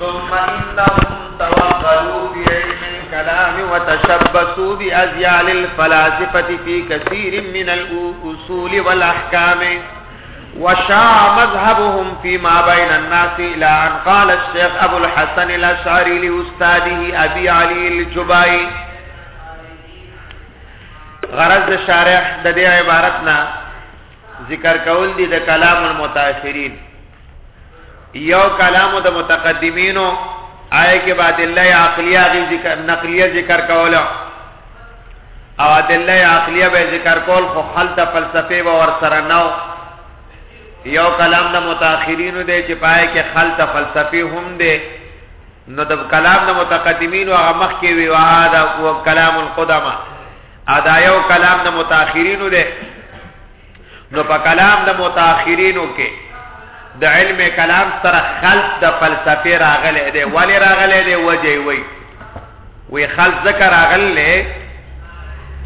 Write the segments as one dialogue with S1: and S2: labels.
S1: ثم إنهم توغلوا بعلم الكلام وتشبثوا بأزيال الفلاسفة في كثير من الأصول والأحكام وشاع مذهبهم فيما بين الناس إلى أن قال الشيخ أبو الحسن الأشعري لأستاذه أبي علي الجبائي غرض شارح د دې عبارتنا ذکر کول دي د کلام المتاخرین یو کلام د متقدمینو آئے کې بعد الله عقلیه غی ذکر نقلیه ذکر کوله او د الله عقلیه به ذکر کول خو خلطه فلسفه و ور سره نو یو کلام د متأخرین دی چې پای کې خلطه فلسفه هم دی نو د کلام د متقدمین او مخ کې وی واه دا کلام القدمه ادا یو کلام د متأخرینو ده نو په کلام د متأخرینو کې د علم کلام سره خلط د فلسفه راغله ده ولی راغله ده وجه وی وی خلط ذکر راغله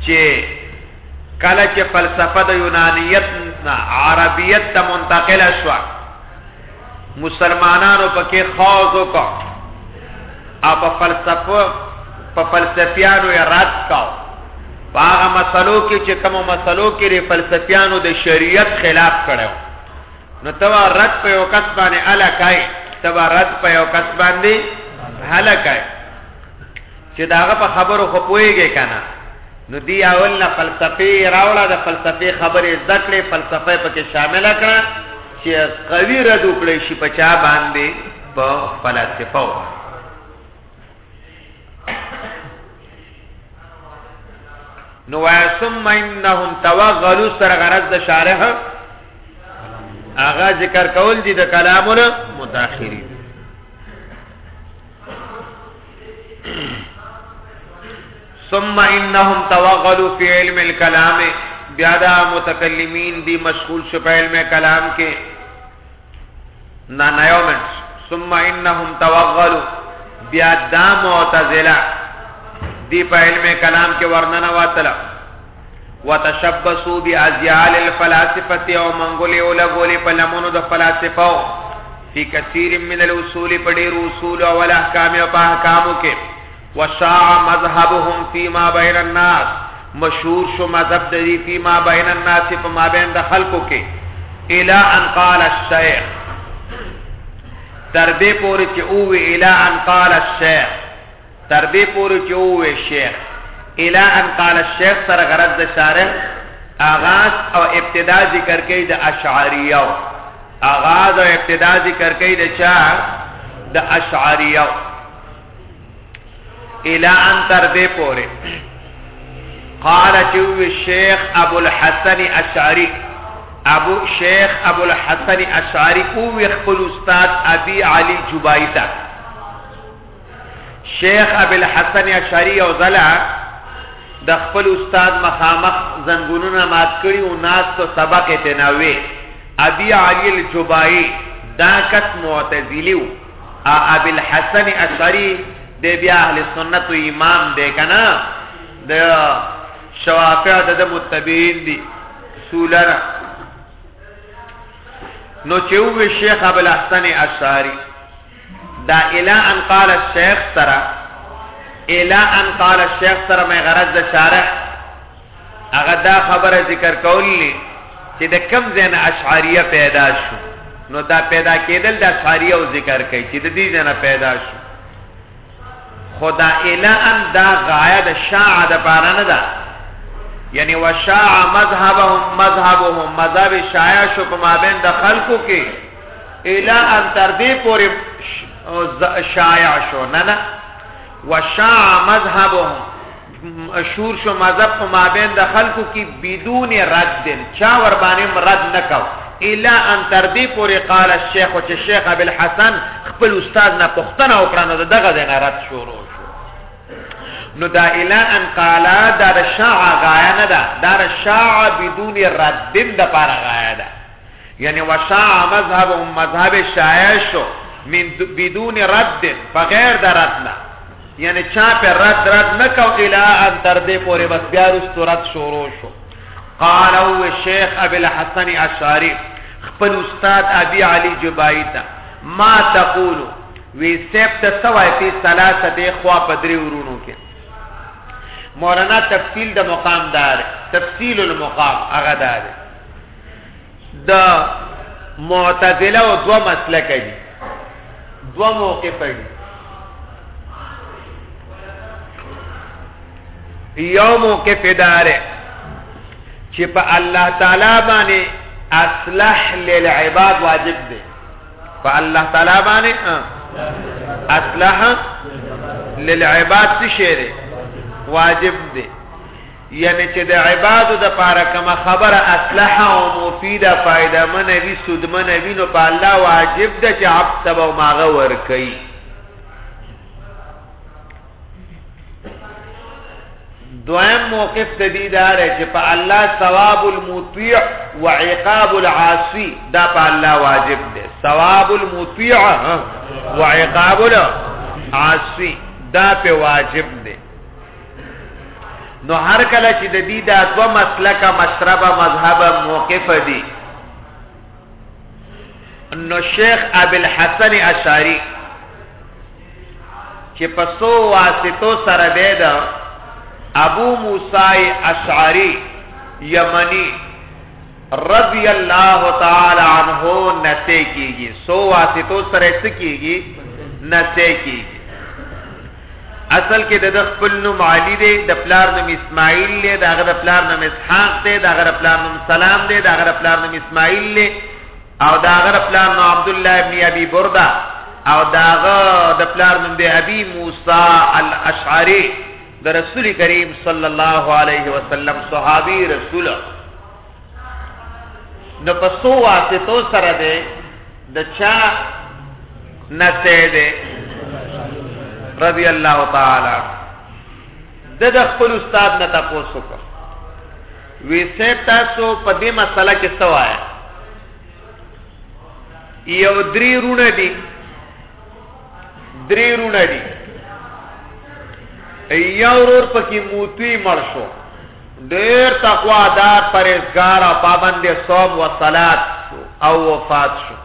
S1: چې کله چې فلسفه د یونانیت نه عربیت ته منتقله شوه مسلمانانو پکې خوز وکړ او په فلسفه په فلسفیانو یې رد کاو په هغه مسلو کې چې کومو مسلو کې لري فلسفیانو د شریعت خلاف کړو نو توا رد په یو کس باندې الکای توا رد په یو کس باندې هلکای چې داغه په خبرو خو پويږي کنه نو دی اول نه فلسفي راوړه د فلسفي خبرې ذکرې فلسفه پکې شامل کړه چې قوي رد وکړي شي په چا باندې په فلسفه و نو ثم انهم توغلوا سر غرض د شارح اغا ذکر کول دي د کلامونو متأخرین ثم انهم توغلوا في علم الكلام بیا دا متکلمین دی مشغول شو په علم کلام کې نه نه یو منټ ثم انهم توغلوا بیا دا معتزله دی په علم کلام کې ورننه واتله وتشبثوا بازيال الفلاسفه او منګولې او لګولې په لمونو د فلاسفو فی کثیر من الاصول په ډیر اصول او احکام او په احکامو کې وشاع مذهبهم فيما بين الناس مشهور شو مذهب د دې فيما بين الناس په ما بین د خلقو کې الى ان قال الشيخ تر دې پورې چې او الى ان قال الشيخ تر دې پورې چې ووې شیخ الی ان قال الشیخ سره غرض د شارح آغاز او ابتدا ذکر کوي د اشعریو آغاز او ابتدا ذکر کوي د چا د اشعریو الی ان تر دې پورې قال چې شیخ ابو الحسن اشعری ابو شیخ ابو الحسن اشعری او خپل استاد ابي علي جبایته شیخ ابي الحسن اشعري او زلا د خپل استاد مخامخ زنګونونه مات کړي او ناس ته سبق ته ناوي ابي علي الجبائي دا کس معتزلی او ابي الحسن اشعري د بیا اهل سنت او امام دی کنه د شوافع د متبعين دي سولره نو چې وی شیخ ابو الحسن اشعری دا الا ان قال الشیخ سره الا ان قال الشیخ سره مې غرض د شارح هغه دا خبره ذکر کولی چې د کم زین اشعریه پیدا شو نو دا پیدا کېدل د اشعریه او ذکر کوي چې د دې زنه پیدا شو خدا الا ان دا غایه د شاع د پاره نه ده یعنی وشاع مذهبهم مذهبهم مذهب شایع شو په مابین د خلکو کې الا ان تر دې پورې شایع شو نه نه وشاع مذهبهم مشهور شو مذهب په مابین د خلکو کې بدون رد چا ور باندې رد نکاو الا ان تر دې پورې قال الشيخ او چې شیخ ابو الحسن خپل استاد نه پښتنه وکړه نو دغه د رد شروع شو نو دا الا ان قال دا شاع غایا نه دا دا شاع بدون رد د پاره غایا ده یعنی وشاع مذهب ام مذهب شایع شو من بدون رد بغیر د رد نه یعنی چا په رد رد نه کو الا ان تر دې پورې بس بیا رستو رد شروع شو قال او شیخ ابي الحسن اشعري خپل استاد ابي علي جبايي ته ما تقول وی سیب ته سوای په ثلاثه خوا پدری ورونو کې مولانا تفصیل د مقام دار تفصیل المقام هغه دار د معتزله او دو مسلک دي دو موقف دي یو موقف داره چې په الله تعالی باندې اصلح للعباد واجب دی په الله تعالی باندې اصلح للعباد څه شی دی واجب دی یعنی چې د عبادو د پاره کوم خبره اصلحه او مفیده فائدہ منوي سود منوي نو په الله واجب ده چې عبد سبا ماغه ور کوي دویم موقف د دې دار چې په الله ثواب المطیع و عقاب العاصی دا په الله واجب دی ثواب المطیع و عقاب العاصی دا په واجب دی نو هر کله چې د دې دا دو مسلک مشرب مذهب موقف دي نو شیخ ابو الحسن اشعری چې په سو واسطو سره دی دا ابو موسی اشعری یمنی رضی الله تعالی عنہ نسې کیږي سو واسطو سره څه کیږي نسې کیږي اصل کې د خپل نوم علی دی د پلار نوم اسماعیل دی د هغه د پلار نوم اسحاق دی د هغه د پلار نوم سلام دی د هغه د پلار نوم اسماعیل دی او د هغه د پلار نوم عبد الله ابن ابي برده او د هغه د پلار نوم دی ابي موسی الاشعری د رسول کریم صلی الله علیه وسلم صحابي رسول نو په سو واسطو سره دی د چا نسه دی رضی الله تعالی د د خپل استاد نه تاسو کو وی سه تاسو په دې مسله کې سوای یو درې رونه دي درې رونه دي یا ورور پکې موتی مړ شو ډېر تقوا دار پرهیزګار او پابند صوم او صلات او وفات شو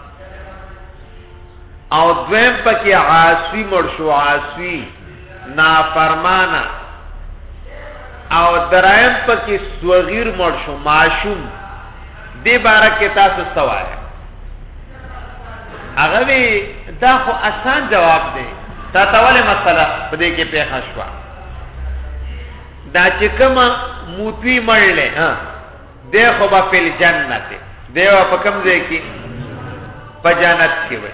S1: او دویم پکې عاصی مړ شو عاصی نافرمانه او درایم پکې صغیر مړ شو معشوم دې بارک تاسو سوال هغه وی دا خو آسان جواب دی تا تاوله مسله په دې کې پیښه شو دا چې کما موتی مړلې ها د خو په فل جنت دی او په کوم ځای کې په جنت کې وي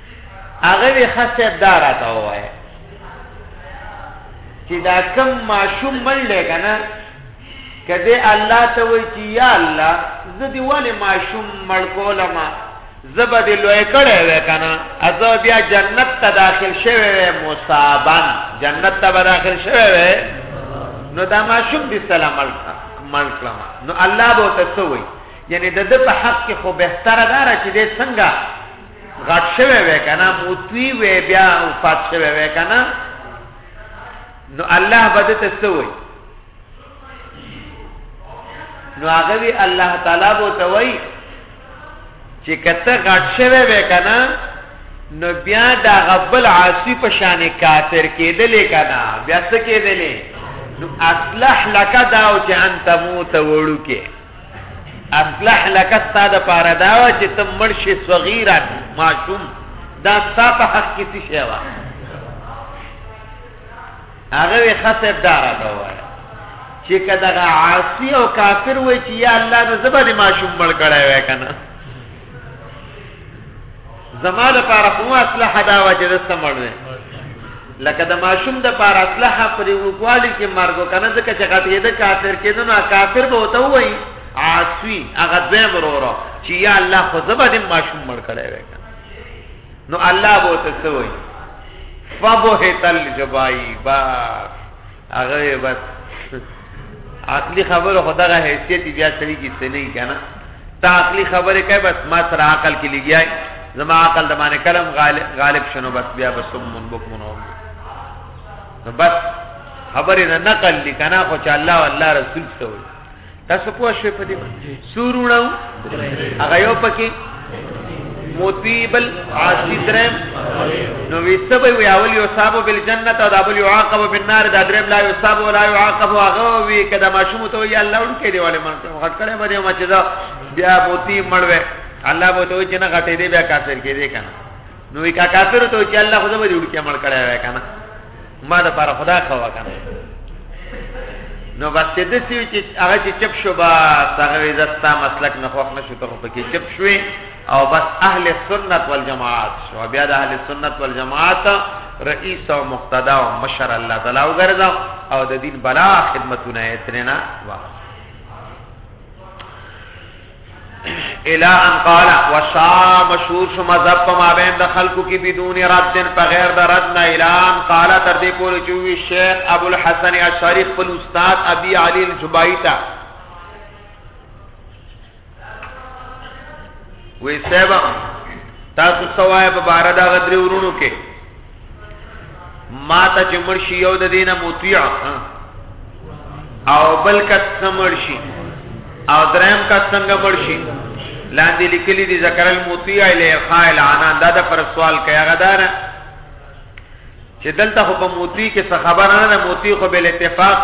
S1: هغه وی خاصه دارا تا وای چې دا کم ماشوم منډه کنه کدی الله ته وی چې یا الله زه دی ولې ماشوم مړ کولم زبه دی لوی کړه وې کنه ازو بیا جنت ته داخل شوه وې مصابن جنت ته داخل شوه وې نو دا ماشوم دی سلام علیکم مړ کړم نو الله به تاسو وی یعنی د د په حق کې خو بهتره دار چې د څنګه غټ شوی وی کنه موتوی وی بیا وفات شوی وی کنه نو الله بده ته سوی نو هغه وی الله تعالی بو ته وی چې کته غټ شوی وی کنه نو بیا دا غبل عاصی په شان کافر کېدلې کنه بیا څه کېدلې نو اصلح لك دا او چې انت موت وړو کې اصلح لك ستا د پاره دا و چې ته مړ شې صغیرا معصوم دا ستا په حق کې څه شی وه هغه یې ښه صاحب دا راته ووایه چې که دغه عاصي او کافر وای چې یا الله د زبر معصوم مړ کړی وای که نه زما د پاره کوم اصله دا و چې دسته مړ دی لکه د ماشوم د پاره اصله پرې وکوالي کې مرګ کنه ځکه چې غټې د کافر کېدو نو کافر به وته وای عاصوی هغه دې مرورو چې یا الله خو زبر دې ماشوم مړ کړي وای نو الله به وته سوي فبهت الجبای با هغه یې بس عقلي خبره خو دغه حیثیت بیا سړي کې څه نه کنه ته عقلي خبره کوي بس ما سره عقل کې لګیای زما عقل د باندې کلم غالب غالب شنو بس بیا بس من بک منو نو بس خبره نه نقل لیکنه خو چې الله والله رسول سوي تاسو پوه شئ په دې سور وړو هغه یو پکې مطیبل عاصی درم نو ویسب وی اول یو صاحب بل جنت او دابل یو عاقب بالنار دا درم لا یو صاحب ولا یو عاقب هغه وی کدا ماشوم ته وی الله ورکه دی والے مونږ غټ کړه باندې ما چې دا بیا موتی مړوي الله به ته چې نه غټې دی بیا کافر کې دی کنه نو وی کا کافر ته چې الله خدای به جوړ کې عمل کړی وای کنه ما د پر خدا خوا کنه نو بس دې د سیو چې هغه چې چپ شو با هغه عزتتا مسلک نه خوښ نشو ته په کې چپ شوې او بس اهل سنت والجماعت شو بیا د اهل سنت والجماعت رئیس او مقتدا او مشر الله تعالی وګرځا او د دین بلا خدمتونه اترنا واه الى ان قال وشا مشهور شو مذهب په مابین د خلکو کې بدون رد په غیر د رد نه الى ان قال تر دې پورې چې وی شیخ ابو الحسن اشعری خپل استاد ابي علي الجبائی ته وی سبا تاسو سوای په بار دا غدري ورونو کې ما ته چې مرشي یو د دینه مطیع او بل کس مرشي او دریم کس څنګه مرشي لاندې لیکلي دي ذکر المطیع الی خائل عنان دا د پر سوال کوي هغه دار چې دلته خو په مطیع کې څه خبره نه ده مطیع خو بل اتفاق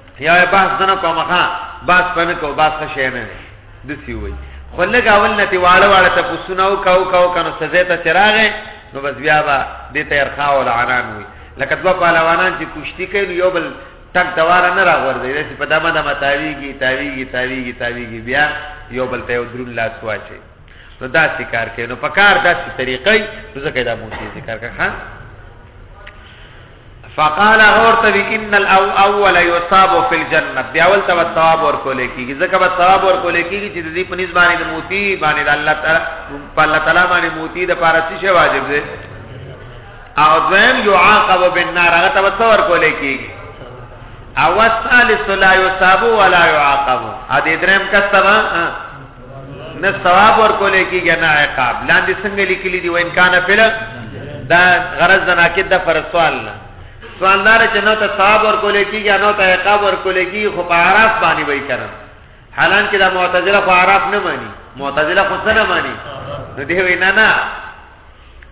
S1: یا باس دنه کوم ها باس پنه کو باس څه شي نه د سی وای خو لګ اول نتی واړه واړه ته پوسونه او کاو کاو کنه سزا ته چراغ نو بس بیا با د تیر خاول عنان وي لکه دوا پهلوانان چې کشتی کوي یو بل تک دواره نه راغورځي داسې په دمه دمه تاویږي تاویږي تاویږي تاویږي بیا یو بل ته یو درون لاس واچي نو دا کار کوي نو په کار داسې طریقې ځکه دا مو ذکر کړه فقال هغه ورته وی ان الاول يصاب في الجنه بیا ول ته ثواب ورکول کیږي ځکه به ثواب ورکول کیږي چې د دې په نسبت باندې د موتی باندې د الله تعالی په الله تعالی باندې موتی د پاره څه شی واجب دی او دویم يعاقب بالنار هغه ته څه ورکول کیږي او الثالث لا يصاب ولا يعاقب ا دې درم کسبه نه ثواب ورکول کیږي نه عقاب لاندې څنګه لیکلي دي وین کان فل دا غرض نه کې د فرض سوال نه سواندار چې نو ته ثواب ورکول کیږي نو ته عقاب ورکول کیږي خو په عرف باندې وای کړم حالانکه دا معتزله خو عرف نه مانی معتزله خو څه نه مانی نو دی وینا نه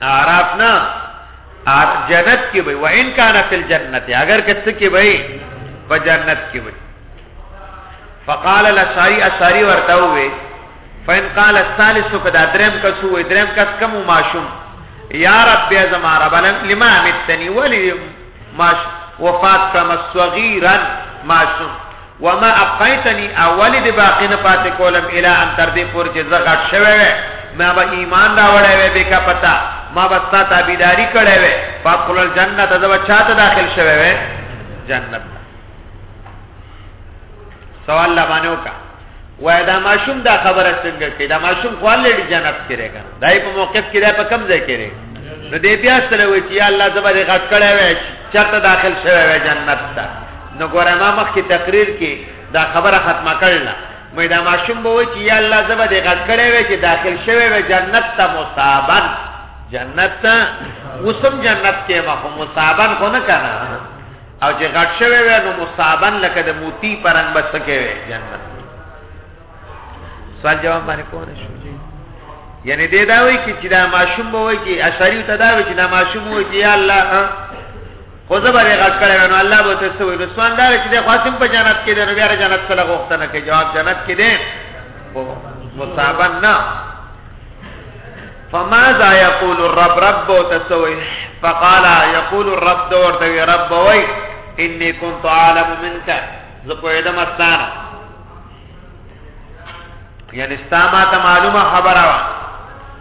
S1: اعراف نه جنت کې وي وان کان فی الجنت اگر کته کې وي په جنت کې وي فقال الاشعری اشعری ورته وي فین قال الثالث کدا درم کس وي درم کس کم ماشوم یا رب یا زما رب لما متنی ولی ماش وفات کم صغیرا ماشوم وما ابقیتنی او ولی دی باقی نه پاتی کولم الی ان تر دی پوری چه زه غټ شوی وی ما به ایمان راوړی وی بی کا پتا ما به ستا تابیداری کړی وی فادخل الجنت زه به چاته داخل شوی وی جنت سوال لا باندې وکا وای دا ماشوم دا خبره څنګه کوي دا ماشوم خو لړي جنت کړي کنه دای په موقف کې دا په کم ځای کړي نو دې بیا سره وای چې یا الله زبر غټ کړه وای چرته داخل شوی وای جنت ته نو ګوره ما مخکې تقریر کې دا خبره ختمه کړله مې دا ماشوم به وایي چې یا الله زه به دې غږ کړی وی چې داخل شوی وی جنت ته مصابن جنت ته اوسم جنت کې ما خو مصابن خو نه کنه او چې غټ شوی وی نو مصابن لکه د موتی پرنګ بس کې وی جنت سوال جواب باندې کوو نه شو یعنی دې دا وایي چې دا ماشوم به وایي چې اشعری ته دا وایي چې دا ماشوم وایي چې یا الله خو زه به دې غږ کړی وای نو الله به ته څه وایي نو سوال دا دی چې دی خو هسې هم په جنت کې دی نو بیا د جنت سره غوښتنه کوي جواب جنت کې دی خو مصابا نه فماذا يقول الرب رب تسوي فقال يقول الرب دور دوي رب وي اني كنت عالم منك زپویدم استانه یعنی ستا ما ته معلومه خبره وا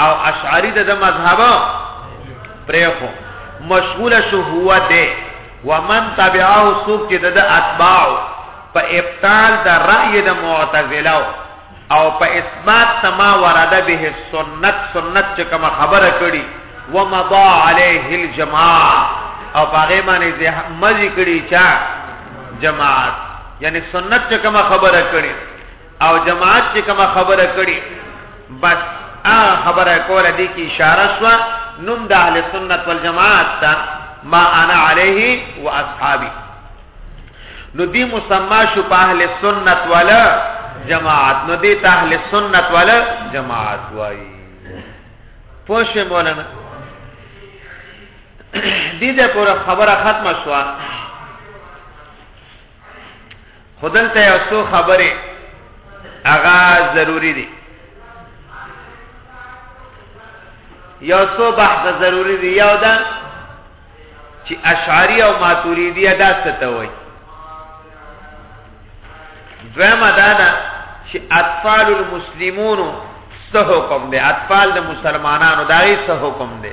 S1: او اشعری د مذهب پرېخو مشغول شو هو ده ومن تبعه سوق چې د اتباع په ابطال د رأی د معتزله او په اثبات تما ورد به سنت سنت چې کوم خبره کړي ومضى عليه الجماعه او هغه باندې زه مزي کړي چا جماعت یعنی سنت چې کوم خبره کړي او جماعت چې کومه خبره کړي بس هغه خبره کوله دي کې اشاره شو نوم د اهل سنت والجماعت ته ما انا عليه واصحابي نو دي مسما شو په اهل سنت ولا جماعت نو دي ته اهل سنت ولا جماعت وایي پوښې مولانا دې دې پورا خبره ختمه شوه خودل ته یو څو خبرې هغه ضروری دي یو څو بحث ضروری دي یو دا چې اشعری او ماتوریدی ادا ستته وای دویمه دا ده چې اطفال المسلمون څه حکم دی اطفال د مسلمانانو دای څه حکم دی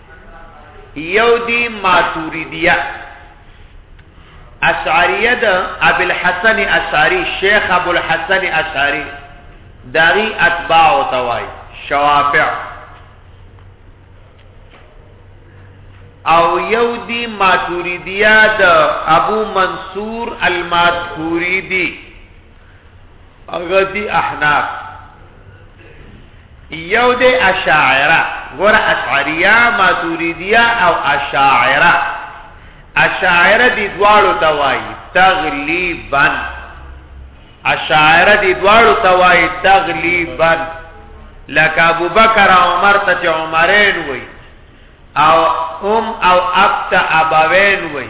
S1: یو دی ماتوریدیه اشعریه د ابو الحسن اشعری شیخ ابو الحسن اشعری داغي اتباع او توای شوافع او یو دی ماتوریدیه د ابو منصور الماتوریدی هغه دي احناف یو د اشاعره ګور اشعریه ماتوریدیه او اشاعره اشاعره دي دواړو ته وایي تغلیبا اشاعره دي دواړو ته وایي تغلیبا لکه ابو بکر او عمر ته چې عمرین وایي او ام او اب ته ابوین وایي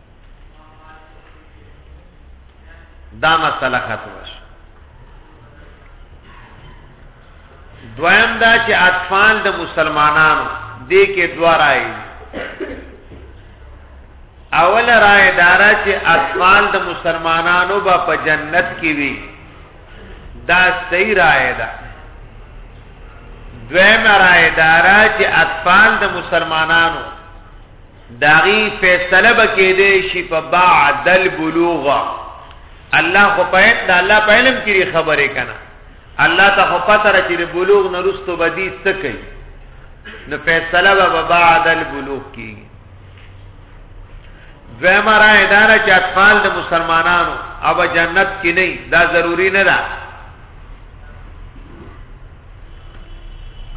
S1: دا مسله ختمه شو دویم دا چې اطفال د مسلمانانو دې کې دوه رائے اول رائے دارا چې اطفال د مسلمانانو به په جنت کې وي دا صحیح رائے ده دویم رائے دارا چې اطفال د مسلمانانو د هغې فیصله به کېدی شي په بعد البلوغ الله خو په د الله په علم کې خبرې کنه الله ته خو پته را چې د بلوغ نه وروسته به دي څه کوي نو فیصله به په بعد البلوغ کېږي دویمه رایه دا ده چې اطفال د مسلمانانو او جنت کې نه دا ضروری نه ده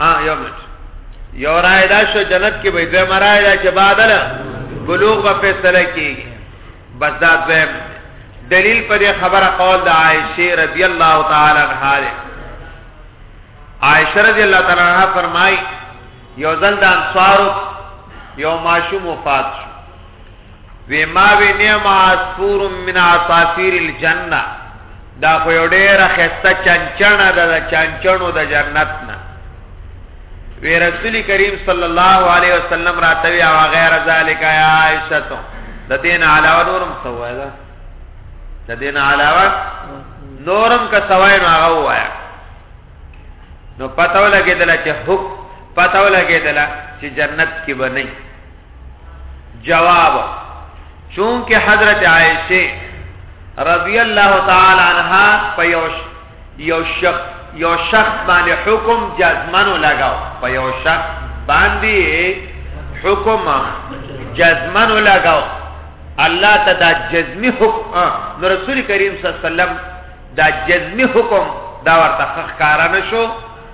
S1: ها یو منټ یو رائے دا شو جنت کې به دوه مرای دا چې بادل بلوغ په فیصله کیږي بس دا دویم دلیل پر خبره قول د عائشه رضی الله تعالی عنها ده عائشه رضی الله تعالی عنها فرمای یو ځل د انصار یو ماشوم وفات شو وی ما وی نعم عصفور من عصافیر الجنه دا خو یو ډیر خسته چنچنه ده د چنچنو د جنت نه وی رسول کریم صلی الله علیه وسلم راتوی او غیر ذالک یا عائشه تو د دین علاوه نورم سوای ده د دین علاوه نورم کا سوای نو هغه وایا نو پتاو لګیدل چې حق پتاو لګیدل چې جنت کې بنئ جواب چونکه حضرت عائشه رضی الله تعالی عنها په یو یو شخص یو شخص باندې حکم جزمنو لگاو په یو شخص باندې حکم جزمنو لگاو الله ته دا جزمی حکم نو رسول کریم صلی الله علیه وسلم دا جزمی حکم دا ورته ښکارا نشو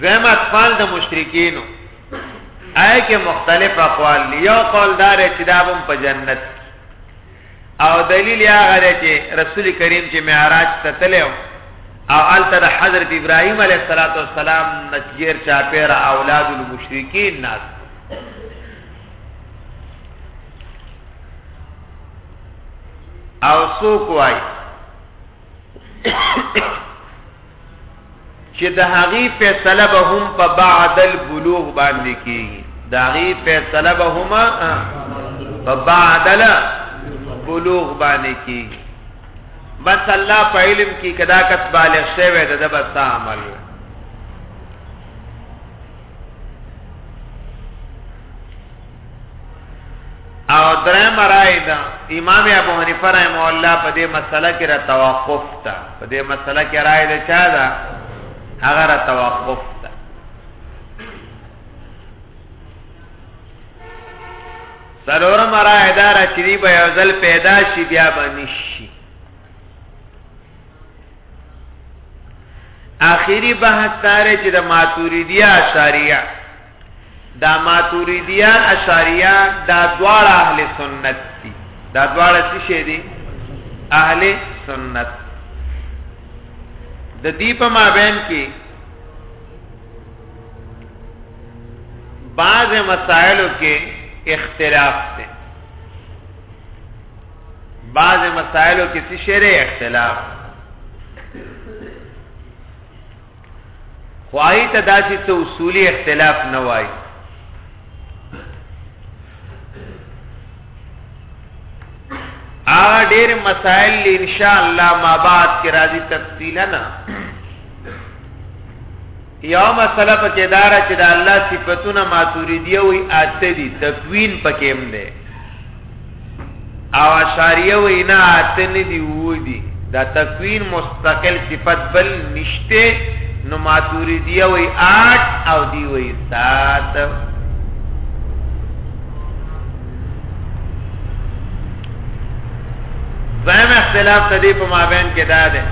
S1: دویم اقوال د مشرکینو آئے کې مختلف اقوال دی یو قول دار چې دا هم په جنت او دلیل یا غره چې رسول کریم چې معراج ته تلو او الته د حضرت ابراهیم علیه السلام نتیر چا پیر اولاد المشرکین ناس او سو کوای چې د هغې فیصله به هم په بعد البلوغ باندې کېږي د هغې فیصله به هم په بعد البلوغ باندې کېږي بس الله په علم کې کدا کس بالغ شوی د ده بس عمل وي او درې مرای دا امام ابو حنیفه رحم الله په دې مسله کې را توقف تا په دې مسله کې رائے ده چا ده هغه را توقف تا سرور مرای دا را چری به یو ځل پیدا شي بیا باندې شي آخری بحث تاره چې د ماتوریدی اشاریه دا ماتوریدیه اشاریه دا دوار اهل سنت دی دا دوار چی شی دی اهل سنت د دې په مابین کې بعض مسائلو کې اختلاف دی بعض مسائلو کې څه شری اختلاف دی خواهی ته داسې څه اصولي اختلاف نه وای هغه ډېر مسائل ان شاء الله ما بعد کې راځي تفصیلا نه یو مسله په کې دار چې د الله صفاتونه ماتوریدی وي اته دي تکوین پکې هم ده او اشاریه وی نه اته نه دی وو دی دا تکوین مستقل صفت بل نشته نو ماتوریدیه وی 8 او دی وی 7 دویم اختلاف ته دی په مابین کې دا ده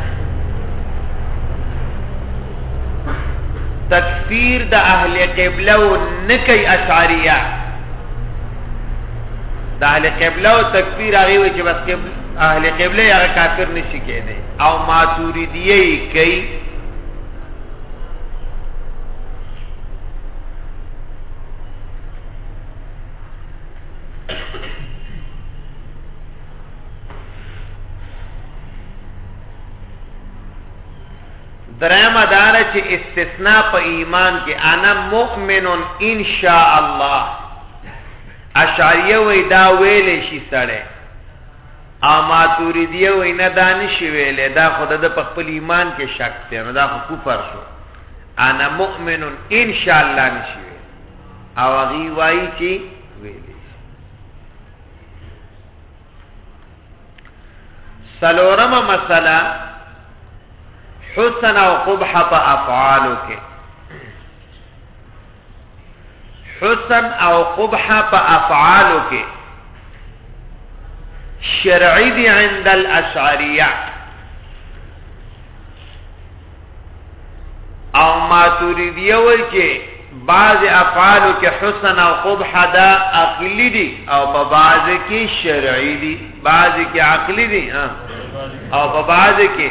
S1: تکفیر د اهل قبله و نکی اشعریه د اهل قبله او تکفیر هغه وی چې بس قبله اهل قبله هغه کافر نشي کېدی او ماتوریدیه کوي درم دار چې استثناء په ایمان کې انا مؤمن ان شاء الله اشعریه وی دا ویلې شي سړی او ماتوریدیه وی نه دا نشي ویلې دا خود د په خپل ایمان کې شک دی نو دا خو کفر شو انا مؤمن ان شاء الله نشي ویلې او غي وای چې ویلې سلورمه مسله حسن او قبح په افعالو کې حسن او قبح په افعالو کې شرعي دي عند الاشعريه او ماتوریدیه وایي چې بعض افعالو کې حسن او قبح دا عقلی دي او په بعض کې شرعي دي بعض کې عقلی دي او په بعض کې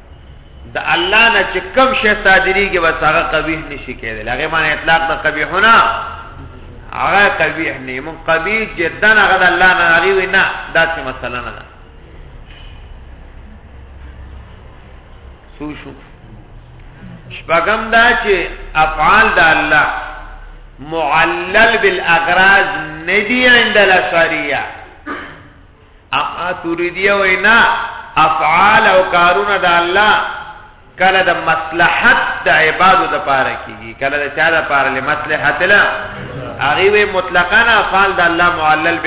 S1: د الله نه چې کم شی صادریږي بس هغه قبیح نشي کېدل هغه معنی اطلاق د قبیحونه هغه قبیح نه مون قبیح جدا هغه د الله نه هغه وینا دا څه مسله نه ده سو شو شپږم دا چې افعال د الله معلل بالاغراض ندی عند الاشعريه ماتوریدیه وای نه افعال او کارونه د الله کله د مصلحت د عبادت لپاره کیږي کله د چا لپاره لمصلحت لا هغه وی مطلقاً افعال د الله معلل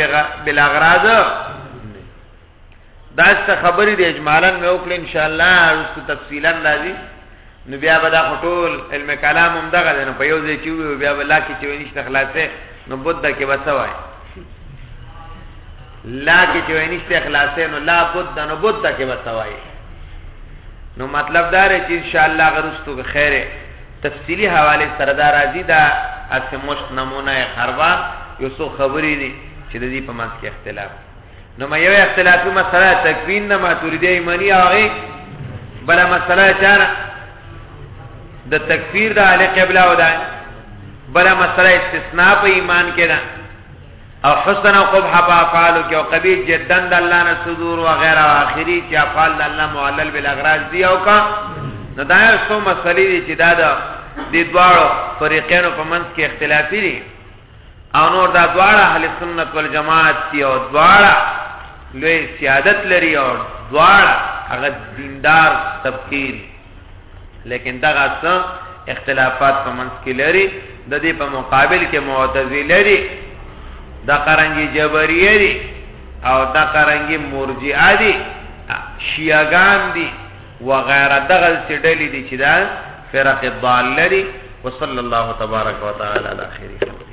S1: بلا غراض دا څه خبرې د اجمالاً مې وکړې ان شاء الله او تفصیلاً راځي نو بیا به دا خو ټول علم کلام هم دغه دی نو په یو ځای چې وي بیا به لا کې چې وي نشته خلاصې نو بد کې به څه وایي لا کې چې وي نشته خلاصې نو لا بد نو بد کې به څه وایي نو مطلب دا دی چې انشاءالله غرستو که خیره تفصیلی حواله سره دا راځي دا اسموش نمونه خربان یو څو خبرې دي چې د دې په منځ کې اختلاف نو ما یو اختلافي مسله تکوین نه ماتوریدی ایمانی هغه بل مسله چاره د تکفیر د اهل قبله او ده بل مسله استثناء په ایمان کې ده او حسن او قبح په افعالو کې او قبیح جدا د الله نه صدور و غیره او اخري چې افعال د الله معلل بالاغراض دی او کا نو دا یو څو مسلې دي چې دا د دې دواړو فریقینو په منځ کې اختلافي دي او نور دا دواړه اهل سنت والجماعت دی او دواړه لوی سیادت لري او دواړه هغه دیندار تفکیر لیکن دا غاص اختلافات په منځ کې لري د دې په مقابل کې معتزله لري دا قرنګي جبريه دي او دا قرنګي مرجئه دي شیعاګان دي وغیره دغلسی ډلی دی چی دا فرق ضاله دی وصلی الله تبارک وتعالی علی خیر خلقه